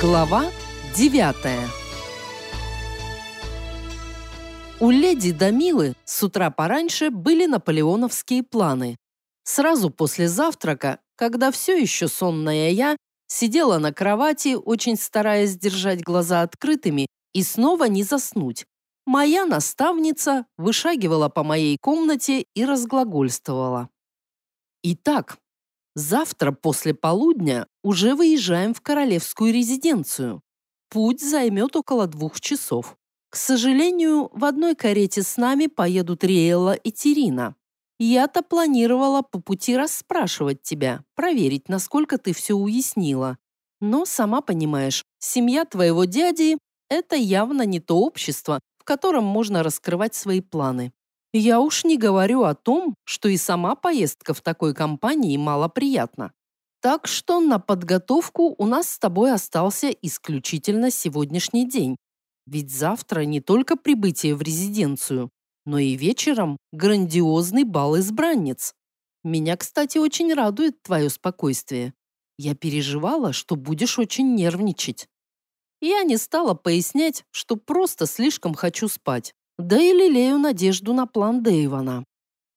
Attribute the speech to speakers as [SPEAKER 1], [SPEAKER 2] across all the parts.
[SPEAKER 1] Глава девятая У леди Дамилы с утра пораньше были наполеоновские планы. Сразу после завтрака, когда все еще сонная я сидела на кровати, очень стараясь держать глаза открытыми и снова не заснуть, моя наставница вышагивала по моей комнате и разглагольствовала. Итак, Завтра после полудня уже выезжаем в королевскую резиденцию. Путь займет около двух часов. К сожалению, в одной карете с нами поедут Риэлла и Терина. Я-то планировала по пути расспрашивать тебя, проверить, насколько ты все уяснила. Но, сама понимаешь, семья твоего дяди – это явно не то общество, в котором можно раскрывать свои планы. Я уж не говорю о том, что и сама поездка в такой компании малоприятна. Так что на подготовку у нас с тобой остался исключительно сегодняшний день. Ведь завтра не только прибытие в резиденцию, но и вечером грандиозный бал избранниц. Меня, кстати, очень радует твое спокойствие. Я переживала, что будешь очень нервничать. Я не стала пояснять, что просто слишком хочу спать да и лелею надежду на план Дэйвана.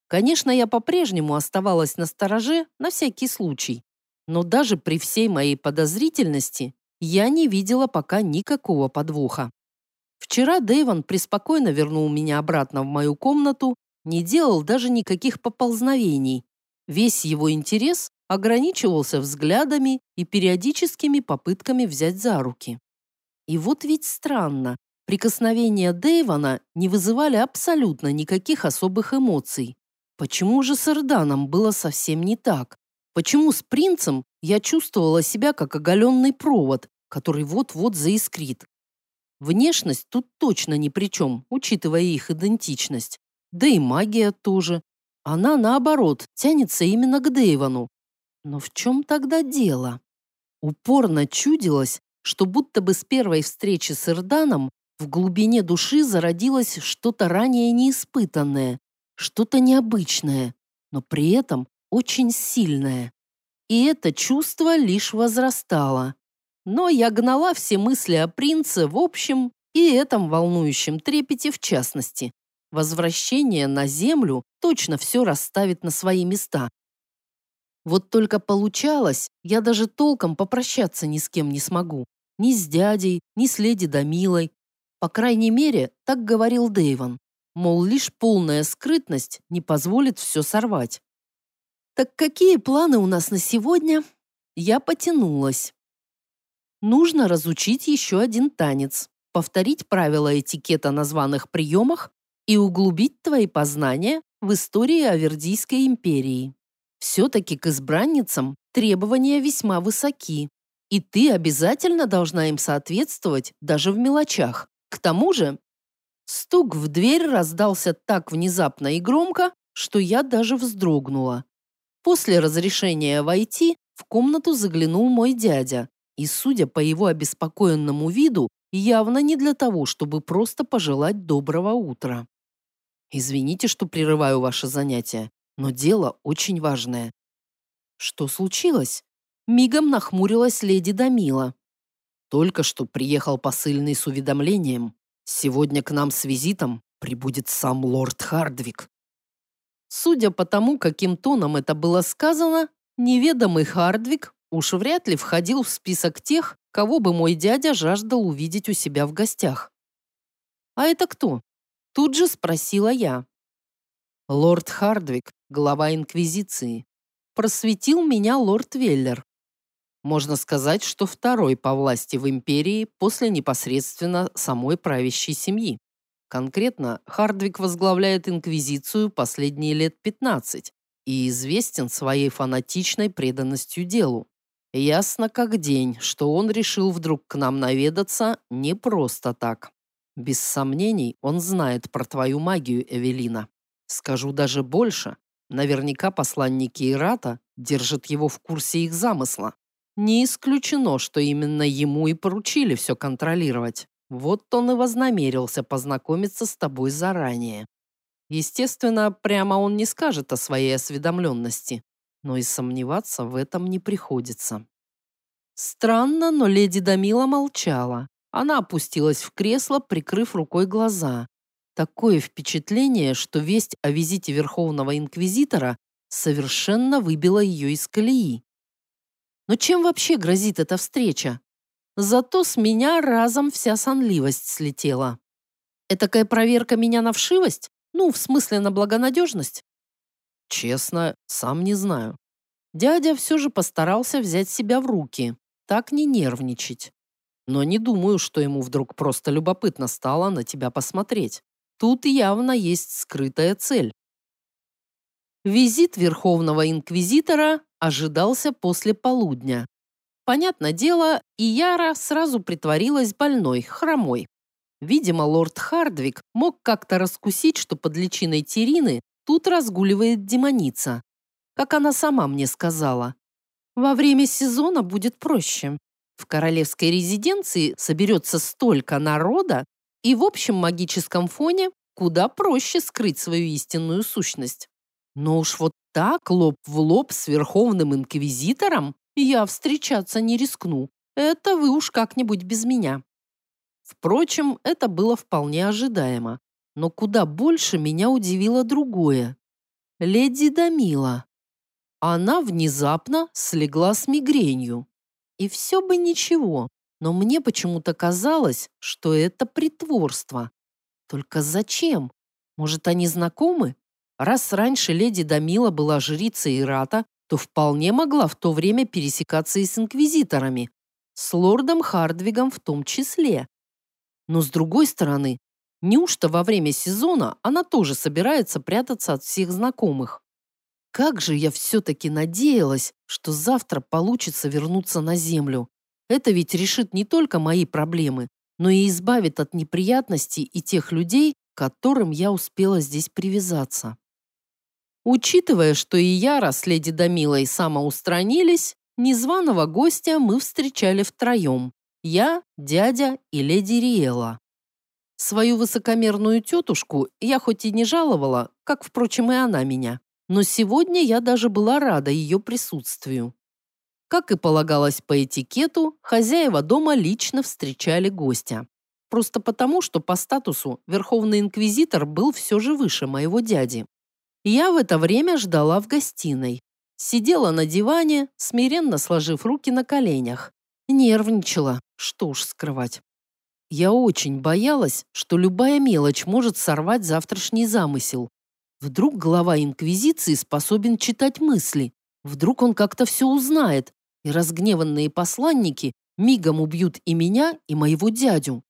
[SPEAKER 1] Конечно, я по-прежнему оставалась на стороже на всякий случай, но даже при всей моей подозрительности я не видела пока никакого подвоха. Вчера Дэйван преспокойно вернул меня обратно в мою комнату, не делал даже никаких поползновений. Весь его интерес ограничивался взглядами и периодическими попытками взять за руки. И вот ведь странно, Прикосновения Дэйвана не вызывали абсолютно никаких особых эмоций. Почему же с Эрданом было совсем не так? Почему с принцем я чувствовала себя как оголенный провод, который вот-вот заискрит? Внешность тут точно ни при чем, учитывая их идентичность. Да и магия тоже. Она, наоборот, тянется именно к Дэйвану. Но в чем тогда дело? Упорно чудилось, что будто бы с первой встречи с Эрданом в глубине души зародилось что-то ранее неиспытанное, что-то необычное, но при этом очень сильное. И это чувство лишь возрастало. Но я гнала все мысли о принце в общем и этом волнующем трепете в частности. Возвращение на землю точно все расставит на свои места. Вот только получалось, я даже толком попрощаться ни с кем не смогу. Ни с дядей, ни с леди Дамилой, по крайней мере, так говорил Дэйвон. Мол, лишь полная скрытность не позволит все сорвать. Так какие планы у нас на сегодня? Я потянулась. Нужно разучить еще один танец, повторить правила этикета на званых приемах и углубить твои познания в истории Авердийской империи. Все-таки к избранницам требования весьма высоки, и ты обязательно должна им соответствовать даже в мелочах. К тому же, стук в дверь раздался так внезапно и громко, что я даже вздрогнула. После разрешения войти в комнату заглянул мой дядя, и, судя по его обеспокоенному виду, явно не для того, чтобы просто пожелать доброго утра. Извините, что прерываю ваше занятие, но дело очень важное. Что случилось? Мигом нахмурилась леди Дамила. Только что приехал посыльный с уведомлением. Сегодня к нам с визитом прибудет сам лорд Хардвик. Судя по тому, каким тоном это было сказано, неведомый Хардвик уж вряд ли входил в список тех, кого бы мой дядя жаждал увидеть у себя в гостях. «А это кто?» Тут же спросила я. «Лорд Хардвик, глава Инквизиции. Просветил меня лорд Веллер. Можно сказать, что второй по власти в империи после непосредственно самой правящей семьи. Конкретно, Хардвик возглавляет инквизицию последние лет 15 и известен своей фанатичной преданностью делу. Ясно как день, что он решил вдруг к нам наведаться не просто так. Без сомнений, он знает про твою магию, Эвелина. Скажу даже больше. Наверняка посланники Ирата держат его в курсе их замысла. Не исключено, что именно ему и поручили все контролировать. Вот он и вознамерился познакомиться с тобой заранее. Естественно, прямо он не скажет о своей осведомленности, но и сомневаться в этом не приходится. Странно, но леди Дамила молчала. Она опустилась в кресло, прикрыв рукой глаза. Такое впечатление, что весть о визите Верховного Инквизитора совершенно выбила ее из колеи. Но чем вообще грозит эта встреча? Зато с меня разом вся сонливость слетела. Этакая проверка меня на вшивость? Ну, в смысле на благонадежность? Честно, сам не знаю. Дядя все же постарался взять себя в руки, так не нервничать. Но не думаю, что ему вдруг просто любопытно стало на тебя посмотреть. Тут явно есть скрытая цель. Визит Верховного Инквизитора ожидался после полудня. Понятное дело, и Яра сразу притворилась больной, хромой. Видимо, лорд Хардвик мог как-то раскусить, что под личиной Терины тут разгуливает демоница. Как она сама мне сказала. Во время сезона будет проще. В королевской резиденции соберется столько народа, и в общем магическом фоне куда проще скрыть свою истинную сущность. Но уж вот так, лоб в лоб с Верховным Инквизитором, я встречаться не рискну. Это вы уж как-нибудь без меня. Впрочем, это было вполне ожидаемо. Но куда больше меня удивило другое. Леди Дамила. Она внезапно слегла с мигренью. И все бы ничего, но мне почему-то казалось, что это притворство. Только зачем? Может, они знакомы? Раз раньше леди Дамила была жрицей Ирата, то вполне могла в то время пересекаться и с инквизиторами, с лордом Хардвигом в том числе. Но с другой стороны, неужто во время сезона она тоже собирается прятаться от всех знакомых? Как же я все-таки надеялась, что завтра получится вернуться на землю. Это ведь решит не только мои проблемы, но и избавит от неприятностей и тех людей, к которым я успела здесь привязаться. Учитывая, что и Яра с леди Дамилой самоустранились, незваного гостя мы встречали втроем. Я, дядя и леди Риэла. Свою высокомерную тетушку я хоть и не жаловала, как, впрочем, и она меня, но сегодня я даже была рада ее присутствию. Как и полагалось по этикету, хозяева дома лично встречали гостя. Просто потому, что по статусу Верховный Инквизитор был все же выше моего дяди. Я в это время ждала в гостиной. Сидела на диване, смиренно сложив руки на коленях. Нервничала, что уж скрывать. Я очень боялась, что любая мелочь может сорвать завтрашний замысел. Вдруг глава Инквизиции способен читать мысли. Вдруг он как-то все узнает, и разгневанные посланники мигом убьют и меня, и моего дядю.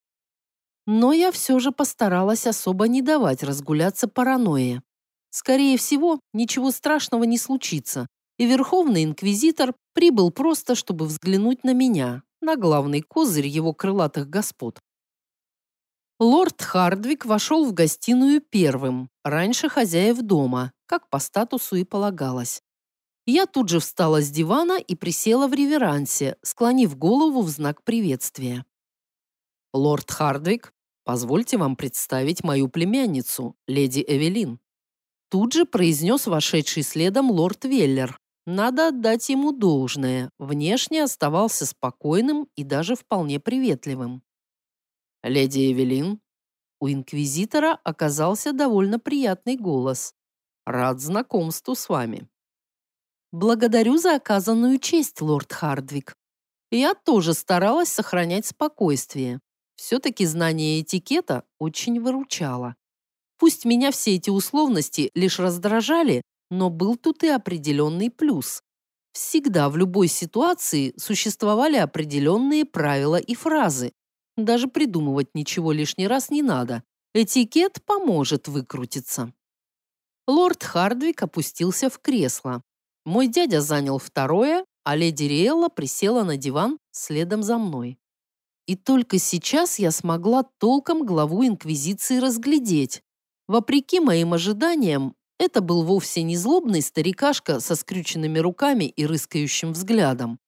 [SPEAKER 1] Но я все же постаралась особо не давать разгуляться паранойе. Скорее всего, ничего страшного не случится, и Верховный Инквизитор прибыл просто, чтобы взглянуть на меня, на главный козырь его крылатых господ. Лорд Хардвик вошел в гостиную первым, раньше хозяев дома, как по статусу и полагалось. Я тут же встала с дивана и присела в реверансе, склонив голову в знак приветствия. «Лорд Хардвик, позвольте вам представить мою племянницу, леди Эвелин», Тут же произнес вошедший следом лорд Веллер. Надо отдать ему должное. Внешне оставался спокойным и даже вполне приветливым. «Леди Эвелин?» У инквизитора оказался довольно приятный голос. «Рад знакомству с вами». «Благодарю за оказанную честь, лорд Хардвик. Я тоже старалась сохранять спокойствие. Все-таки знание этикета очень выручало. Пусть меня все эти условности лишь раздражали, но был тут и определенный плюс. Всегда в любой ситуации существовали определенные правила и фразы. Даже придумывать ничего лишний раз не надо. Этикет поможет выкрутиться. Лорд Хардвик опустился в кресло. Мой дядя занял второе, а леди Риэлла присела на диван следом за мной. И только сейчас я смогла толком главу Инквизиции разглядеть. Вопреки моим ожиданиям, это был вовсе не злобный старикашка со скрюченными руками и рыскающим взглядом.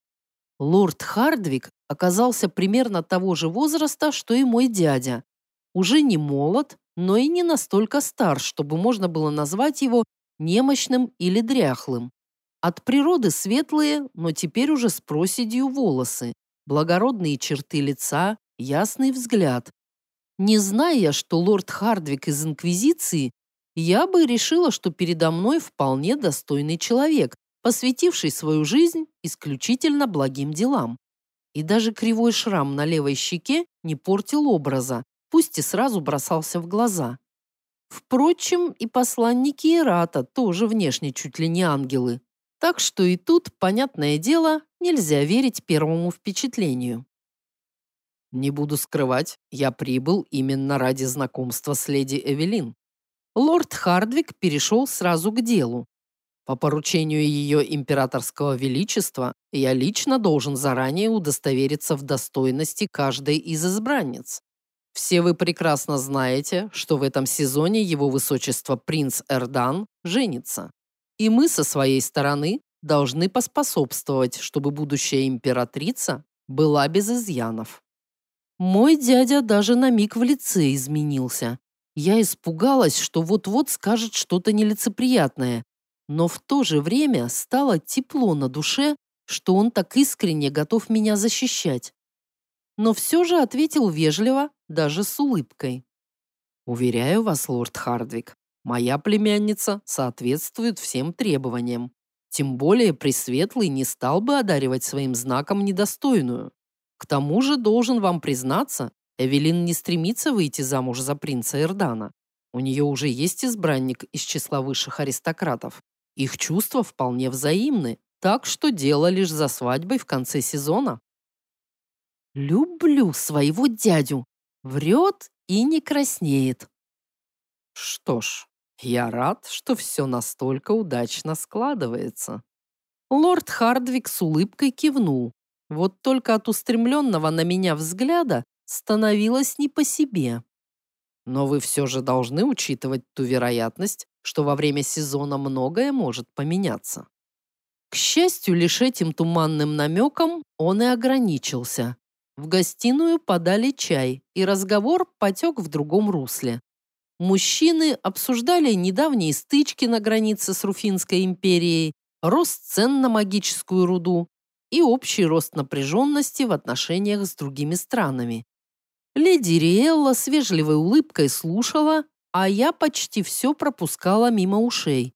[SPEAKER 1] Лорд Хардвик оказался примерно того же возраста, что и мой дядя. Уже не молод, но и не настолько стар, чтобы можно было назвать его немощным или дряхлым. От природы светлые, но теперь уже с проседью волосы, благородные черты лица, ясный взгляд. Не зная, что лорд Хардвик из Инквизиции, я бы решила, что передо мной вполне достойный человек, посвятивший свою жизнь исключительно благим делам. И даже кривой шрам на левой щеке не портил образа, пусть и сразу бросался в глаза. Впрочем, и посланники Ирата тоже внешне чуть ли не ангелы. Так что и тут, понятное дело, нельзя верить первому впечатлению. Не буду скрывать, я прибыл именно ради знакомства с леди Эвелин. Лорд Хардвик перешел сразу к делу. По поручению ее императорского величества я лично должен заранее удостовериться в достойности каждой из избранниц. Все вы прекрасно знаете, что в этом сезоне его высочество принц Эрдан женится. И мы со своей стороны должны поспособствовать, чтобы будущая императрица была без изъянов. Мой дядя даже на миг в лице изменился. Я испугалась, что вот-вот скажет что-то нелицеприятное, но в то же время стало тепло на душе, что он так искренне готов меня защищать. Но все же ответил вежливо, даже с улыбкой. «Уверяю вас, лорд Хардвик, моя племянница соответствует всем требованиям. Тем более Пресветлый не стал бы одаривать своим знаком недостойную. К тому же, должен вам признаться, Эвелин не стремится выйти замуж за принца Эрдана. У нее уже есть избранник из числа высших аристократов. Их чувства вполне взаимны, так что дело лишь за свадьбой в конце сезона. Люблю своего дядю. Врет и не краснеет. Что ж, я рад, что все настолько удачно складывается. Лорд Хардвик с улыбкой кивнул. Вот только от устремленного на меня взгляда становилось не по себе. Но вы все же должны учитывать ту вероятность, что во время сезона многое может поменяться. К счастью, лишь этим туманным намеком он и ограничился. В гостиную подали чай, и разговор потек в другом русле. Мужчины обсуждали недавние стычки на границе с Руфинской империей, рост цен на магическую руду и общий рост напряженности в отношениях с другими странами. Леди Риэлла с вежливой улыбкой слушала, а я почти все пропускала мимо ушей.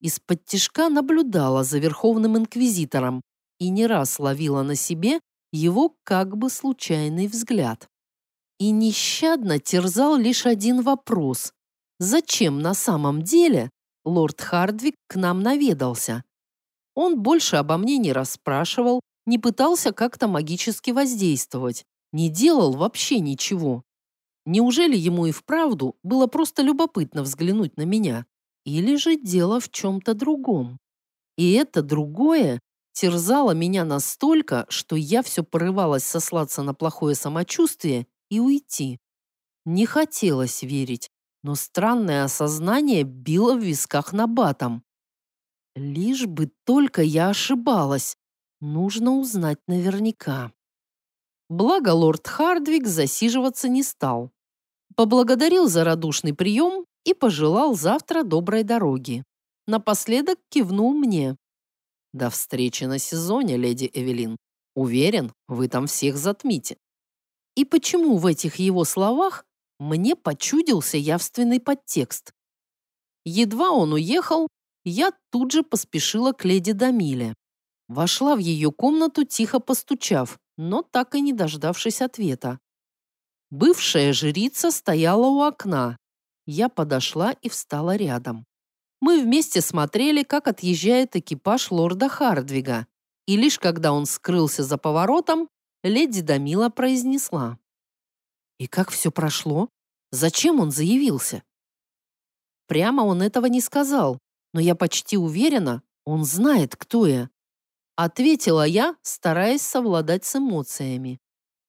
[SPEAKER 1] Из-под тишка наблюдала за Верховным Инквизитором и не раз ловила на себе его как бы случайный взгляд. И нещадно терзал лишь один вопрос. Зачем на самом деле лорд Хардвик к нам наведался? Он больше обо мне не расспрашивал, не пытался как-то магически воздействовать, не делал вообще ничего. Неужели ему и вправду было просто любопытно взглянуть на меня? Или же дело в чем-то другом? И это другое терзало меня настолько, что я все порывалась сослаться на плохое самочувствие и уйти. Не хотелось верить, но странное осознание било в висках на батом. Лишь бы только я ошибалась. Нужно узнать наверняка. Благо лорд Хардвик засиживаться не стал. Поблагодарил за радушный прием и пожелал завтра доброй дороги. Напоследок кивнул мне. До встречи на сезоне, леди Эвелин. Уверен, вы там всех затмите. И почему в этих его словах мне почудился явственный подтекст? Едва он уехал, я тут же поспешила к леди Дамиле. Вошла в ее комнату, тихо постучав, но так и не дождавшись ответа. Бывшая жрица стояла у окна. Я подошла и встала рядом. Мы вместе смотрели, как отъезжает экипаж лорда Хардвига. И лишь когда он скрылся за поворотом, леди Дамила произнесла. «И как все прошло? Зачем он заявился?» Прямо он этого не сказал, но я почти уверена, он знает, кто я. Ответила я, стараясь совладать с эмоциями.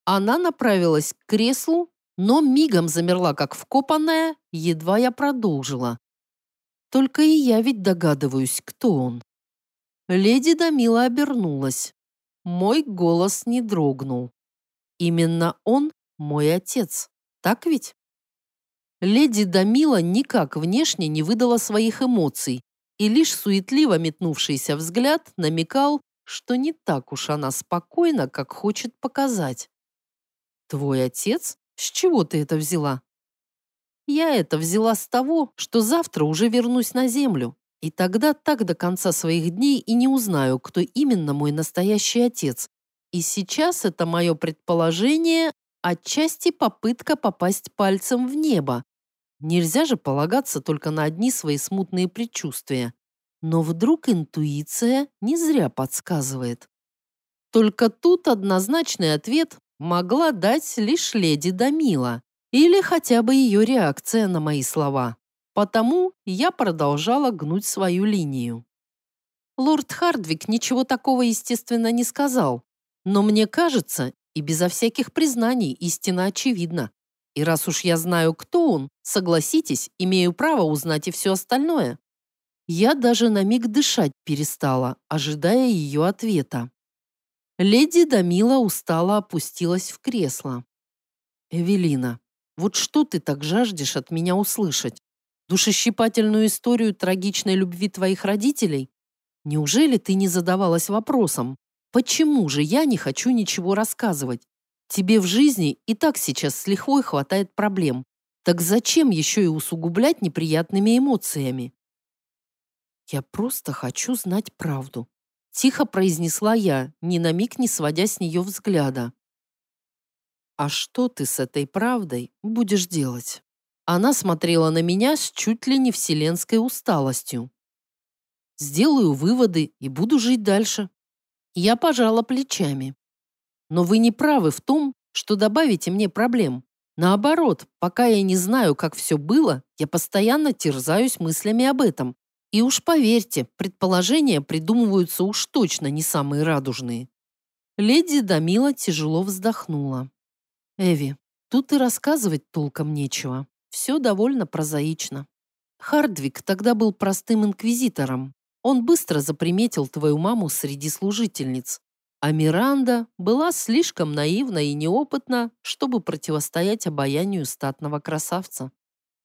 [SPEAKER 1] Она направилась к креслу, но мигом замерла, как вкопанная, едва я продолжила. Только и я ведь догадываюсь, кто он. Леди Дамила обернулась. Мой голос не дрогнул. Именно он мой отец, так ведь? Леди Дамила никак внешне не выдала своих эмоций, и лишь суетливо метнувшийся взгляд намекал, что не так уж она спокойна, как хочет показать. «Твой отец? С чего ты это взяла?» «Я это взяла с того, что завтра уже вернусь на землю, и тогда так до конца своих дней и не узнаю, кто именно мой настоящий отец. И сейчас это мое предположение, отчасти попытка попасть пальцем в небо. Нельзя же полагаться только на одни свои смутные предчувствия. Но вдруг интуиция не зря подсказывает. Только тут однозначный ответ могла дать лишь леди Дамила или хотя бы ее реакция на мои слова. Потому я продолжала гнуть свою линию. Лорд Хардвик ничего такого, естественно, не сказал. Но мне кажется, и безо всяких признаний истина очевидна. И раз уж я знаю, кто он, согласитесь, имею право узнать и все остальное. Я даже на миг дышать перестала, ожидая ее ответа. Леди Дамила устало опустилась в кресло. «Эвелина, вот что ты так жаждешь от меня услышать? Душещипательную историю трагичной любви твоих родителей? Неужели ты не задавалась вопросом, почему же я не хочу ничего рассказывать? Тебе в жизни и так сейчас с лихвой хватает проблем. Так зачем еще и усугублять неприятными эмоциями? «Я просто хочу знать правду», — тихо произнесла я, ни на миг не сводя с нее взгляда. «А что ты с этой правдой будешь делать?» Она смотрела на меня с чуть ли не вселенской усталостью. «Сделаю выводы и буду жить дальше». Я пожала плечами. «Но вы не правы в том, что добавите мне проблем. Наоборот, пока я не знаю, как все было, я постоянно терзаюсь мыслями об этом. И уж поверьте, предположения придумываются уж точно не самые радужные. Леди Дамила тяжело вздохнула. Эви, тут и рассказывать толком нечего. Все довольно прозаично. Хардвик тогда был простым инквизитором. Он быстро заприметил твою маму среди служительниц. А Миранда была слишком наивна и неопытна, чтобы противостоять обаянию статного красавца.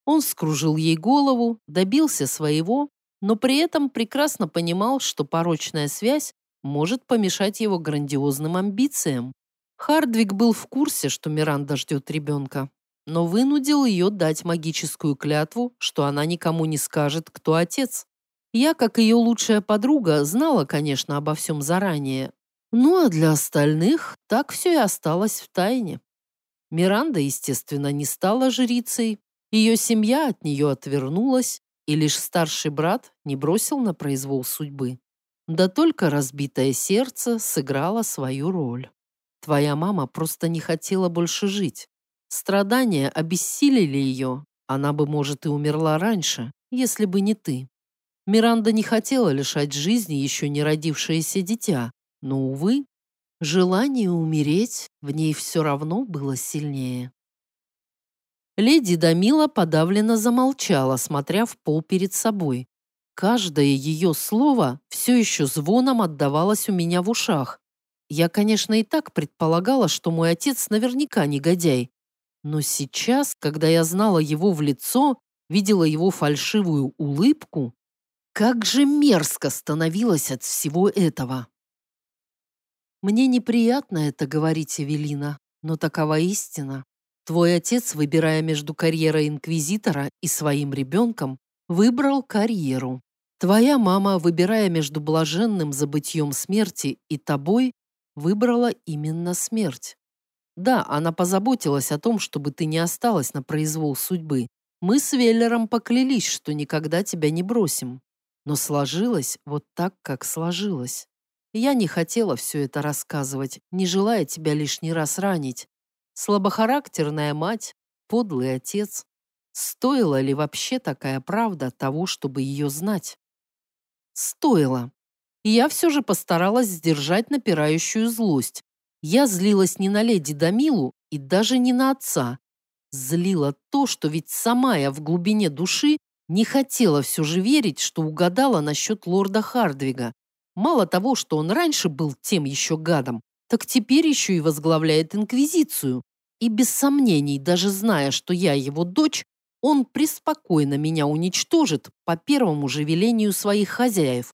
[SPEAKER 1] Он скружил ей голову, добился своего но при этом прекрасно понимал, что порочная связь может помешать его грандиозным амбициям. Хардвик был в курсе, что Миранда ждет ребенка, но вынудил ее дать магическую клятву, что она никому не скажет, кто отец. Я, как ее лучшая подруга, знала, конечно, обо всем заранее. Ну а для остальных так все и осталось в тайне. Миранда, естественно, не стала жрицей. Ее семья от нее отвернулась, и лишь старший брат не бросил на произвол судьбы. Да только разбитое сердце сыграло свою роль. Твоя мама просто не хотела больше жить. Страдания обессилили ее. Она бы, может, и умерла раньше, если бы не ты. Миранда не хотела лишать жизни еще не родившееся дитя, но, увы, желание умереть в ней все равно было сильнее. Леди Дамила подавленно замолчала, смотря в пол перед собой. Каждое ее слово все еще звоном отдавалось у меня в ушах. Я, конечно, и так предполагала, что мой отец наверняка негодяй. Но сейчас, когда я знала его в лицо, видела его фальшивую улыбку, как же мерзко становилось от всего этого. Мне неприятно это говорить, Эвелина, но такова истина. Твой отец, выбирая между карьерой инквизитора и своим ребенком, выбрал карьеру. Твоя мама, выбирая между блаженным забытьем смерти и тобой, выбрала именно смерть. Да, она позаботилась о том, чтобы ты не осталась на произвол судьбы. Мы с Веллером поклялись, что никогда тебя не бросим. Но сложилось вот так, как сложилось. Я не хотела все это рассказывать, не желая тебя лишний раз ранить, Слабохарактерная мать, подлый отец. Стоила ли вообще такая правда того, чтобы ее знать? Стоило. я все же постаралась сдержать напирающую злость. Я злилась не на леди Дамилу и даже не на отца. Злила то, что ведь сама я в глубине души не хотела все же верить, что угадала насчет лорда Хардвига. Мало того, что он раньше был тем еще гадом, так теперь еще и возглавляет Инквизицию. И без сомнений, даже зная, что я его дочь, он преспокойно меня уничтожит по первому же велению своих хозяев.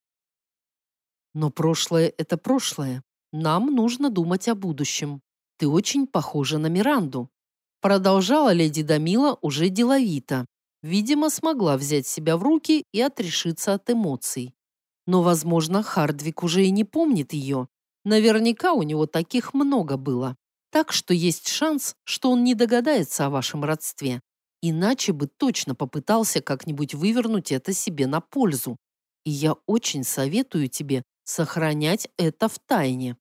[SPEAKER 1] Но прошлое — это прошлое. Нам нужно думать о будущем. Ты очень похожа на Миранду. Продолжала леди Дамила уже деловито. Видимо, смогла взять себя в руки и отрешиться от эмоций. Но, возможно, Хардвик уже и не помнит ее. Наверняка у него таких много было. Так что есть шанс, что он не догадается о вашем родстве. Иначе бы точно попытался как-нибудь вывернуть это себе на пользу. И я очень советую тебе сохранять это в тайне.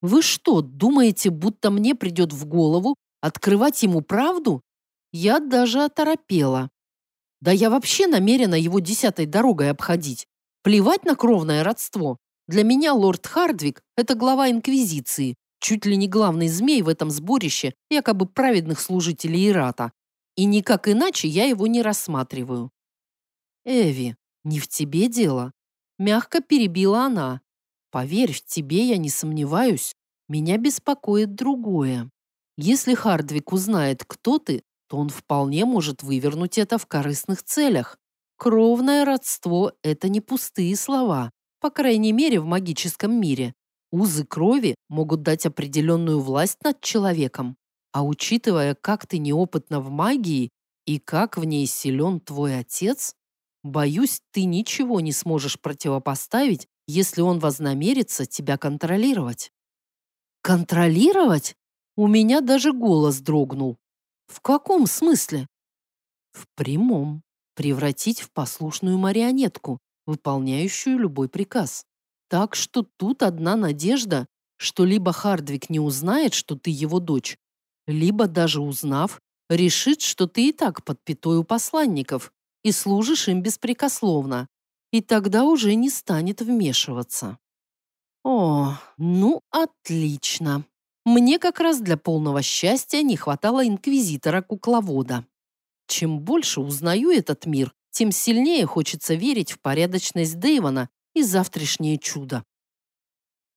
[SPEAKER 1] Вы что, думаете, будто мне придет в голову открывать ему правду? Я даже оторопела. Да я вообще намерена его десятой дорогой обходить. Плевать на кровное родство. Для меня лорд Хардвик – это глава Инквизиции, чуть ли не главный змей в этом сборище якобы праведных служителей Ирата. И никак иначе я его не рассматриваю. Эви, не в тебе дело. Мягко перебила она. Поверь, в тебе я не сомневаюсь. Меня беспокоит другое. Если Хардвик узнает, кто ты, то он вполне может вывернуть это в корыстных целях. Кровное родство – это не пустые слова, по крайней мере в магическом мире. Узы крови могут дать определенную власть над человеком. А учитывая, как ты неопытна в магии и как в ней силен твой отец, боюсь, ты ничего не сможешь противопоставить, если он вознамерится тебя контролировать. Контролировать? У меня даже голос дрогнул. В каком смысле? В прямом. Превратить в послушную марионетку, выполняющую любой приказ. Так что тут одна надежда, что либо Хардвик не узнает, что ты его дочь, либо даже узнав, решит, что ты и так под пятой у посланников и служишь им беспрекословно, и тогда уже не станет вмешиваться. О, ну отлично. Мне как раз для полного счастья не хватало инквизитора-кукловода. Чем больше узнаю этот мир, тем сильнее хочется верить в порядочность Дэйвона и завтрашнее чудо.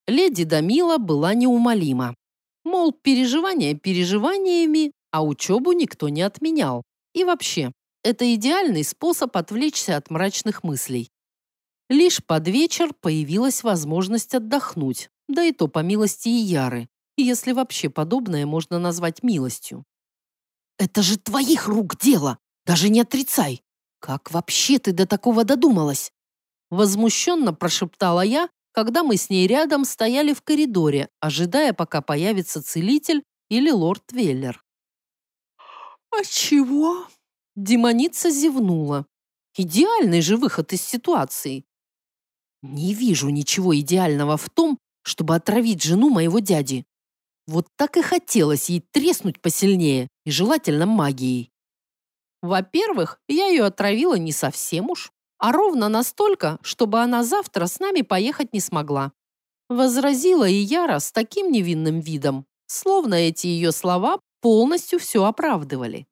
[SPEAKER 1] Леди Дамила была неумолима. Мол, переживания переживаниями, а учебу никто не отменял. И вообще, это идеальный способ отвлечься от мрачных мыслей. Лишь под вечер появилась возможность отдохнуть, да и то по милости Ияры, если вообще подобное можно назвать милостью. «Это же твоих рук дело! Даже не отрицай! Как вообще ты до такого додумалась?» Возмущенно прошептала я, когда мы с ней рядом стояли в коридоре, ожидая, пока появится целитель или лорд Веллер. «А чего?» Демоница зевнула. «Идеальный же выход из ситуации!» «Не вижу ничего идеального в том, чтобы отравить жену моего дяди. Вот так и хотелось ей треснуть посильнее, и желательно магией. Во-первых, я ее отравила не совсем уж а ровно настолько, чтобы она завтра с нами поехать не смогла. Возразила и Яра с таким невинным видом, словно эти ее слова полностью все оправдывали.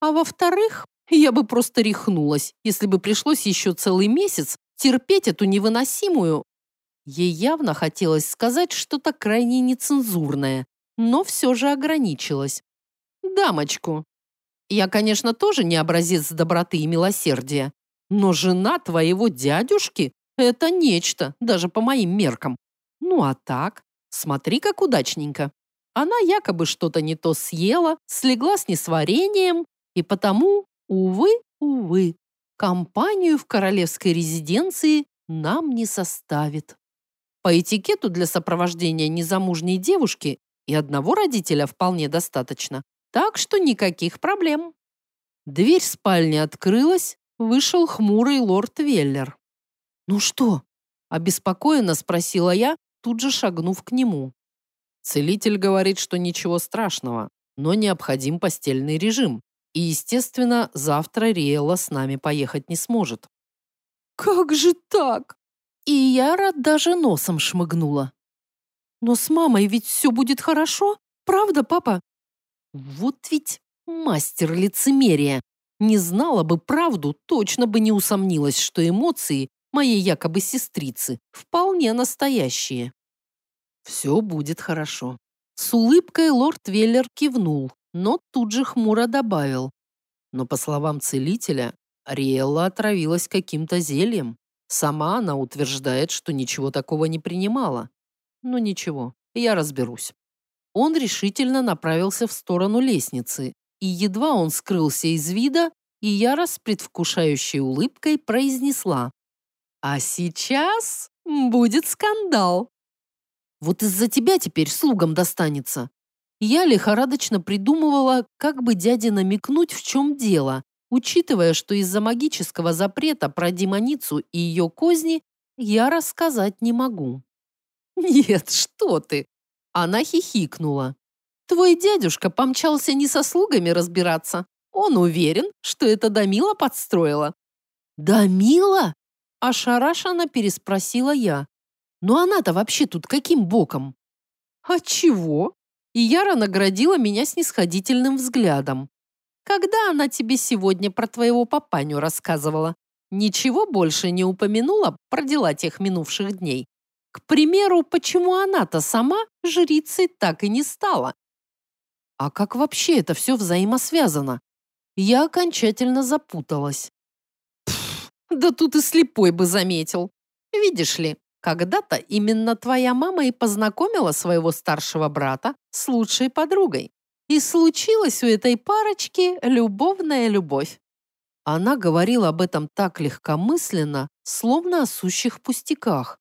[SPEAKER 1] А во-вторых, я бы просто рехнулась, если бы пришлось еще целый месяц терпеть эту невыносимую... Ей явно хотелось сказать что-то крайне нецензурное, но все же ограничилась. «Дамочку, я, конечно, тоже не образец доброты и милосердия, но жена твоего дядюшки – это нечто, даже по моим меркам. Ну а так, смотри, как удачненько. Она якобы что-то не то съела, слегла с несварением, и потому, увы, увы, компанию в королевской резиденции нам не составит. По этикету для сопровождения незамужней девушки и одного родителя вполне достаточно, так что никаких проблем. Дверь спальни открылась, вышел хмурый лорд Веллер. «Ну что?» – обеспокоенно спросила я, тут же шагнув к нему. Целитель говорит, что ничего страшного, но необходим постельный режим. И, естественно, завтра Риэла с нами поехать не сможет. «Как же так?» И Яра даже носом шмыгнула. «Но с мамой ведь все будет хорошо, правда, папа?» Вот ведь мастер лицемерия. Не знала бы правду, точно бы не усомнилась, что эмоции моей якобы сестрицы вполне настоящие. Все будет хорошо. С улыбкой лорд Веллер кивнул, но тут же хмуро добавил. Но, по словам целителя, Риэлла отравилась каким-то зельем. Сама она утверждает, что ничего такого не принимала. Ну ничего, я разберусь. Он решительно направился в сторону лестницы, и едва он скрылся из вида, и Яра с предвкушающей улыбкой произнесла. «А сейчас будет скандал. Вот из-за тебя теперь слугам достанется». Я лихорадочно придумывала, как бы дяде намекнуть, в чем дело, учитывая, что из-за магического запрета про демоницу и ее козни я рассказать не могу. «Нет, что ты!» Она хихикнула. «Твой дядюшка помчался не со слугами разбираться. Он уверен, что это Дамила подстроила». «Дамила?» Ошарашенно переспросила я. «Но она-то вообще тут каким боком?» «А чего?» И Яра наградила меня снисходительным взглядом. Когда она тебе сегодня про твоего папаню рассказывала? Ничего больше не упомянула про дела тех минувших дней? К примеру, почему она-то сама жрицей так и не стала? А как вообще это все взаимосвязано? Я окончательно запуталась. Пф, да тут и слепой бы заметил. Видишь ли, когда-то именно твоя мама и познакомила своего старшего брата с лучшей подругой. И случилась у этой парочки любовная любовь. Она говорила об этом так легкомысленно, словно о сущих пустяках.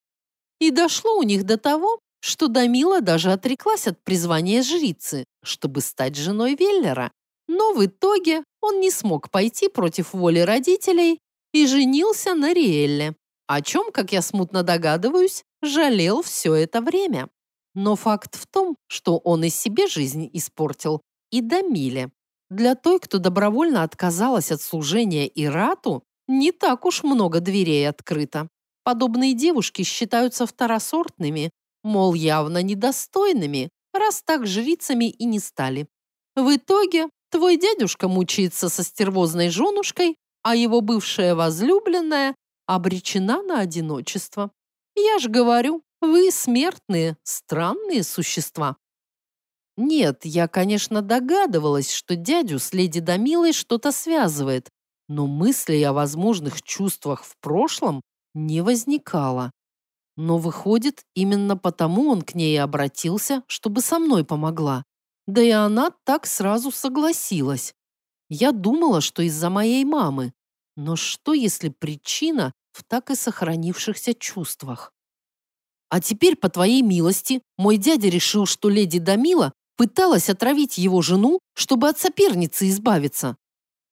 [SPEAKER 1] И дошло у них до того, что Дамила даже отреклась от призвания жрицы, чтобы стать женой Веллера. Но в итоге он не смог пойти против воли родителей и женился на Риэлле, о чем, как я смутно догадываюсь, жалел все это время. Но факт в том, что он и себе жизнь испортил, и Дамиле. Для той, кто добровольно отказалась от служения Ирату, не так уж много дверей открыто. Подобные девушки считаются второсортными, мол, явно недостойными, раз так жрицами и не стали. В итоге твой дядюшка мучается со стервозной женушкой, а его бывшая возлюбленная обречена на одиночество. Я ж говорю, вы смертные, странные существа. Нет, я, конечно, догадывалась, что дядю с леди Дамилой что-то связывает, но мыслей о возможных чувствах в прошлом не возникало. Но выходит, именно потому он к ней обратился, чтобы со мной помогла. Да и она так сразу согласилась. Я думала, что из-за моей мамы. Но что, если причина в так и сохранившихся чувствах? А теперь, по твоей милости, мой дядя решил, что леди Дамила пыталась отравить его жену, чтобы от соперницы избавиться.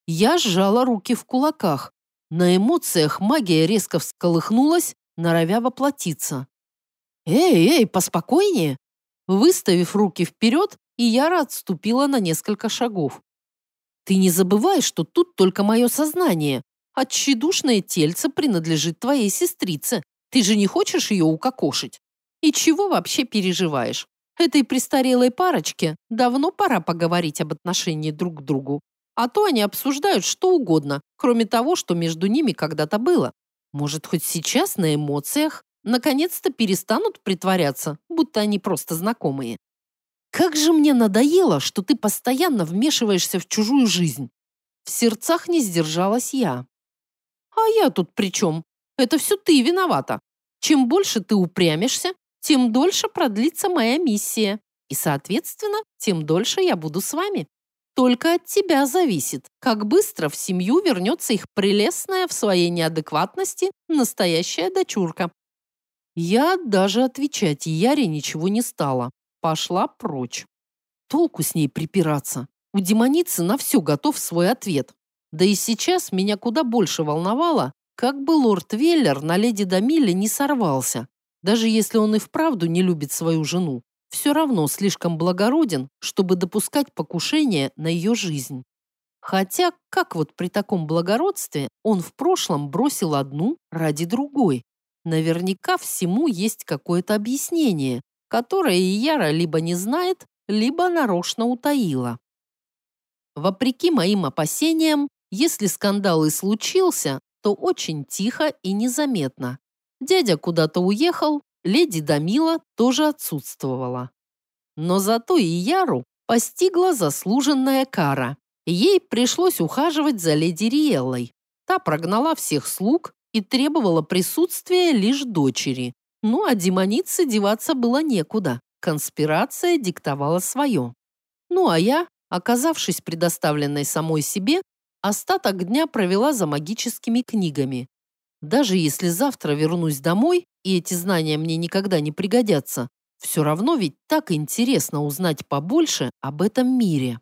[SPEAKER 1] Я сжала руки в кулаках. На эмоциях магия резко всколыхнулась, норовя воплотиться. «Эй, эй, поспокойнее!» Выставив руки вперед, и Яра отступила на несколько шагов. «Ты не забывай, что тут только мое сознание, а тельце принадлежит твоей сестрице. Ты же не хочешь ее укокошить? И чего вообще переживаешь? Этой престарелой парочке давно пора поговорить об отношении друг к другу. А то они обсуждают что угодно, кроме того, что между ними когда-то было. Может, хоть сейчас на эмоциях наконец-то перестанут притворяться, будто они просто знакомые. Как же мне надоело, что ты постоянно вмешиваешься в чужую жизнь. В сердцах не сдержалась я. А я тут при чем? Это все ты виновата. Чем больше ты упрямишься, тем дольше продлится моя миссия. И, соответственно, тем дольше я буду с вами. Только от тебя зависит, как быстро в семью вернется их прелестная в своей неадекватности настоящая дочурка. Я даже отвечать Яре ничего не стала. Пошла прочь. Толку с ней припираться. У демоницы на все готов свой ответ. Да и сейчас меня куда больше волновало, как бы лорд Веллер на леди Дамиле не сорвался. Даже если он и вправду не любит свою жену, все равно слишком благороден, чтобы допускать покушение на ее жизнь. Хотя, как вот при таком благородстве он в прошлом бросил одну ради другой? Наверняка всему есть какое-то объяснение, которое Яра либо не знает, либо нарочно утаила. Вопреки моим опасениям, если скандал и случился, то очень тихо и незаметно. Дядя куда-то уехал, леди Дамила тоже отсутствовала. Но зато и Яру постигла заслуженная кара. Ей пришлось ухаживать за леди Риеллой. Та прогнала всех слуг и требовала присутствия лишь дочери. Ну, а демонице деваться было некуда. Конспирация диктовала свое. Ну, а я, оказавшись предоставленной самой себе, остаток дня провела за магическими книгами. Даже если завтра вернусь домой, и эти знания мне никогда не пригодятся, все равно ведь так интересно узнать побольше об этом мире.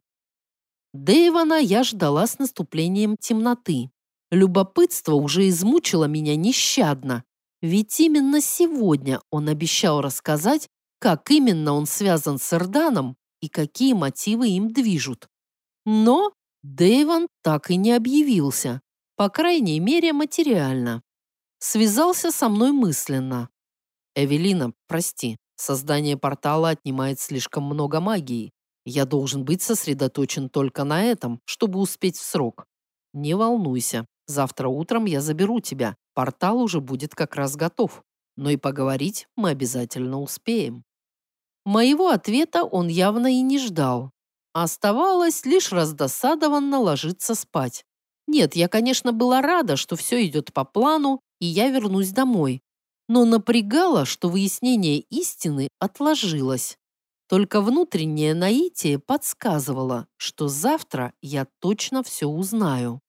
[SPEAKER 1] Дэйвана я ждала с наступлением темноты. Любопытство уже измучило меня нещадно. Ведь именно сегодня он обещал рассказать, как именно он связан с Эрданом и какие мотивы им движут. Но Дэйван так и не объявился, по крайней мере материально. Связался со мной мысленно. «Эвелина, прости, создание портала отнимает слишком много магии. Я должен быть сосредоточен только на этом, чтобы успеть в срок. Не волнуйся, завтра утром я заберу тебя. Портал уже будет как раз готов. Но и поговорить мы обязательно успеем. Моего ответа он явно и не ждал. Оставалось лишь раздосадованно ложиться спать. Нет, я, конечно, была рада, что все идет по плану, и я вернусь домой. Но напрягало, что выяснение истины отложилось. Только внутреннее наитие подсказывало, что завтра я точно все узнаю.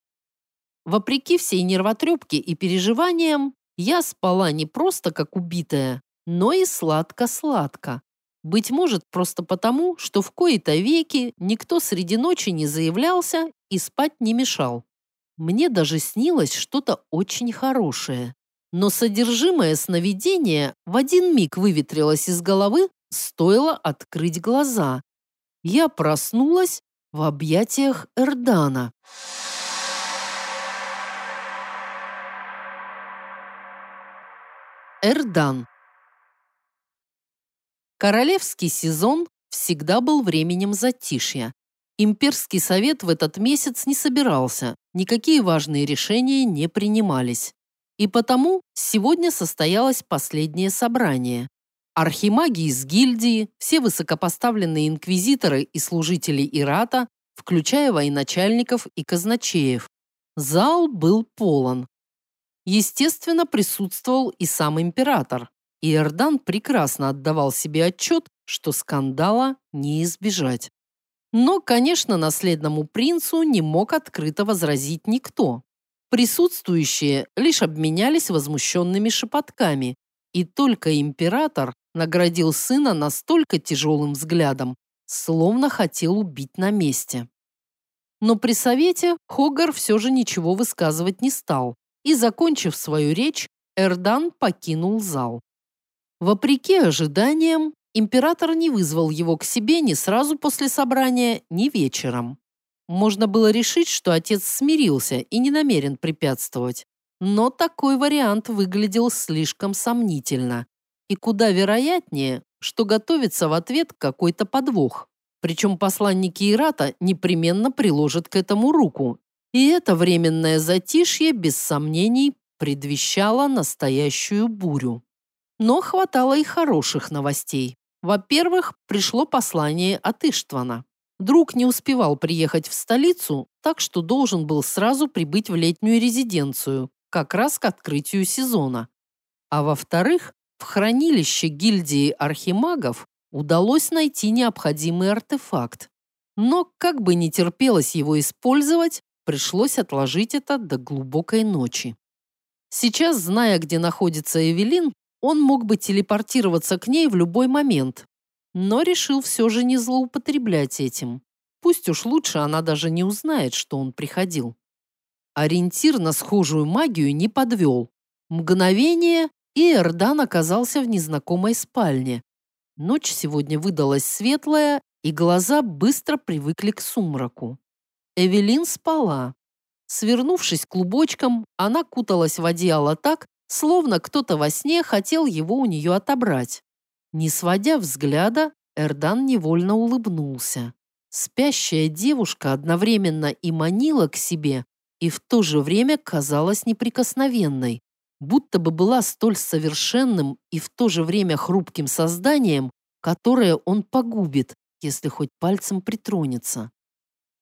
[SPEAKER 1] Вопреки всей нервотрепке и переживаниям, я спала не просто как убитая, но и сладко-сладко. Быть может, просто потому, что в кои-то веки никто среди ночи не заявлялся и спать не мешал. Мне даже снилось что-то очень хорошее. Но содержимое сновидения в один миг выветрилось из головы, стоило открыть глаза. Я проснулась в объятиях Эрдана. Эрдан. Королевский сезон всегда был временем затишья. Имперский совет в этот месяц не собирался, никакие важные решения не принимались. И потому сегодня состоялось последнее собрание. Архимаги из гильдии, все высокопоставленные инквизиторы и служители Ирата, включая военачальников и казначеев. Зал был полон. Естественно, присутствовал и сам император. И Эрдан прекрасно отдавал себе отчет, что скандала не избежать. Но, конечно, наследному принцу не мог открыто возразить никто. Присутствующие лишь обменялись возмущенными шепотками, и только император наградил сына настолько тяжелым взглядом, словно хотел убить на месте. Но при совете Хогар все же ничего высказывать не стал, и, закончив свою речь, Эрдан покинул зал. Вопреки ожиданиям, император не вызвал его к себе ни сразу после собрания, ни вечером. Можно было решить, что отец смирился и не намерен препятствовать. Но такой вариант выглядел слишком сомнительно. И куда вероятнее, что готовится в ответ какой-то подвох. Причем посланники Ирата непременно приложат к этому руку. И это временное затишье, без сомнений, предвещало настоящую бурю. Но хватало и хороших новостей. Во-первых, пришло послание от Иштвана. Друг не успевал приехать в столицу, так что должен был сразу прибыть в летнюю резиденцию, как раз к открытию сезона. А во-вторых, в хранилище гильдии архимагов удалось найти необходимый артефакт. Но, как бы не терпелось его использовать, пришлось отложить это до глубокой ночи. Сейчас, зная, где находится Эвелин, он мог бы телепортироваться к ней в любой момент, но решил все же не злоупотреблять этим. Пусть уж лучше она даже не узнает, что он приходил. Ориентир на схожую магию не подвел. Мгновение, и Эрдан оказался в незнакомой спальне. Ночь сегодня выдалась светлая, и глаза быстро привыкли к сумраку. Эвелин спала. Свернувшись клубочком, она куталась в одеяло так, словно кто-то во сне хотел его у нее отобрать. Не сводя взгляда, Эрдан невольно улыбнулся. Спящая девушка одновременно и манила к себе, и в то же время казалась неприкосновенной будто бы была столь совершенным и в то же время хрупким созданием, которое он погубит, если хоть пальцем притронется.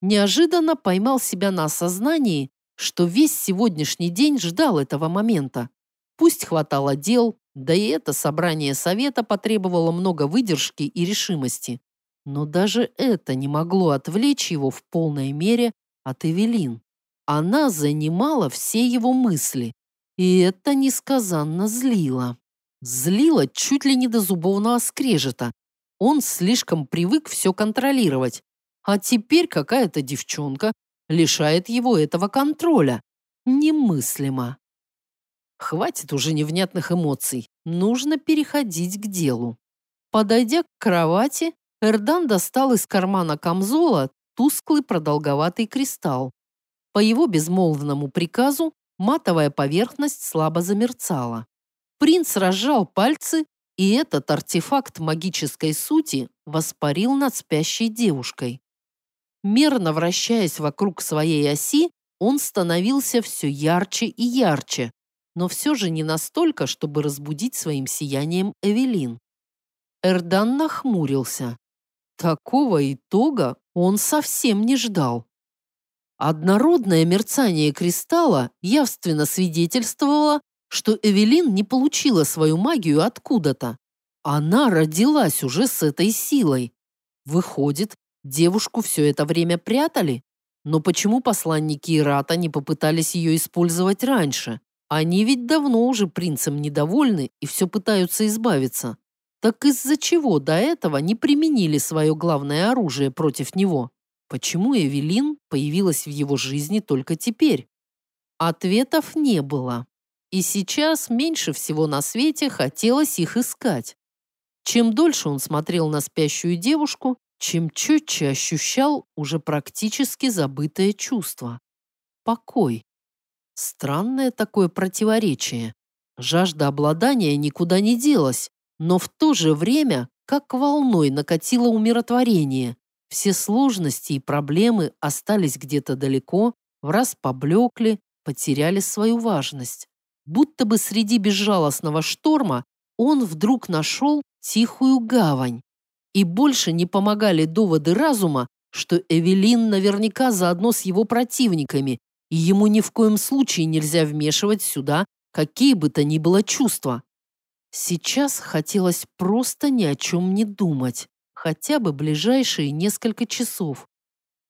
[SPEAKER 1] неожиданно поймал себя на осознании, что весь сегодняшний день ждал этого момента. Пусть хватало дел, да и это собрание совета потребовало много выдержки и решимости. Но даже это не могло отвлечь его в полной мере от Эвелин. Она занимала все его мысли, и это несказанно злило. Злило чуть ли не до зубовного скрежета. Он слишком привык все контролировать. А теперь какая-то девчонка лишает его этого контроля. Немыслимо. Хватит уже невнятных эмоций. Нужно переходить к делу. Подойдя к кровати, Эрдан достал из кармана камзола тусклый продолговатый кристалл. По его безмолвному приказу матовая поверхность слабо замерцала. Принц разжал пальцы, и этот артефакт магической сути воспарил над спящей девушкой. Мерно вращаясь вокруг своей оси, он становился все ярче и ярче, но все же не настолько, чтобы разбудить своим сиянием Эвелин. Эрдан нахмурился. Такого итога он совсем не ждал. Однородное мерцание кристалла явственно свидетельствовало, что Эвелин не получила свою магию откуда-то. Она родилась уже с этой силой. Выходит, девушку все это время прятали? Но почему посланники Ирата не попытались ее использовать раньше? Они ведь давно уже принцем недовольны и все пытаются избавиться. Так из-за чего до этого не применили свое главное оружие против него? Почему Эвелин появилась в его жизни только теперь? Ответов не было. И сейчас меньше всего на свете хотелось их искать. Чем дольше он смотрел на спящую девушку, чем четче ощущал уже практически забытое чувство. Покой. Странное такое противоречие. Жажда обладания никуда не делась, но в то же время, как волной накатило умиротворение. Все сложности и проблемы остались где-то далеко, в раз поблекли, потеряли свою важность. Будто бы среди безжалостного шторма он вдруг нашел тихую гавань. И больше не помогали доводы разума, что Эвелин наверняка заодно с его противниками, и ему ни в коем случае нельзя вмешивать сюда какие бы то ни было чувства. Сейчас хотелось просто ни о чем не думать, хотя бы ближайшие несколько часов.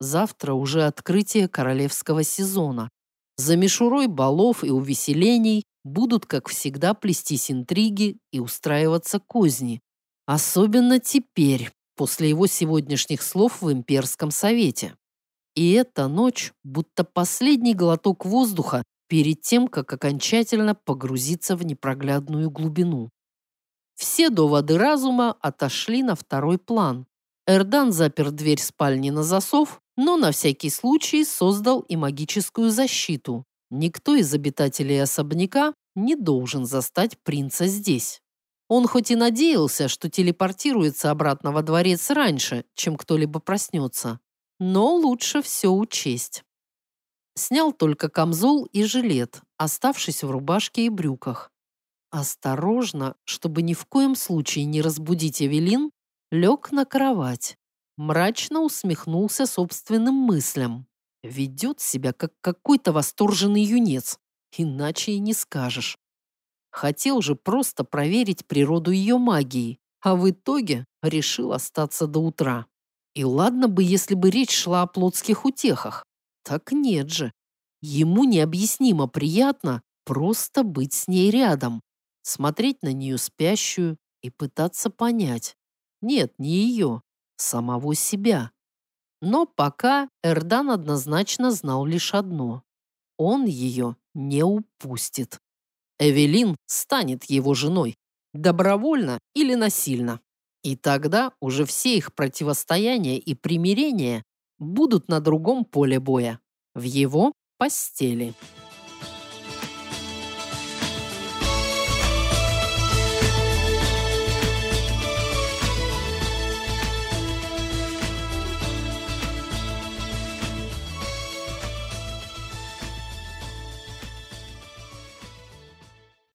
[SPEAKER 1] Завтра уже открытие королевского сезона. За мишурой балов и увеселений будут, как всегда, плестись интриги и устраиваться козни. Особенно теперь, после его сегодняшних слов в имперском совете. И эта ночь, будто последний глоток воздуха перед тем, как окончательно погрузиться в непроглядную глубину. Все доводы разума отошли на второй план. Эрдан запер дверь спальни на засов, но на всякий случай создал и магическую защиту. Никто из обитателей особняка не должен застать принца здесь. Он хоть и надеялся, что телепортируется обратно во дворец раньше, чем кто-либо проснется, но лучше все учесть. Снял только камзол и жилет, оставшись в рубашке и брюках. Осторожно, чтобы ни в коем случае не разбудить Эвелин, лег на кровать. Мрачно усмехнулся собственным мыслям. Ведет себя, как какой-то восторженный юнец. Иначе и не скажешь. Хотел же просто проверить природу ее магии, а в итоге решил остаться до утра. И ладно бы, если бы речь шла о плотских утехах. Так нет же. Ему необъяснимо приятно просто быть с ней рядом смотреть на нее спящую и пытаться понять. Нет, не ее, самого себя. Но пока Эрдан однозначно знал лишь одно. Он ее не упустит. Эвелин станет его женой. Добровольно или насильно. И тогда уже все их противостояния и примирения будут на другом поле боя. В его постели.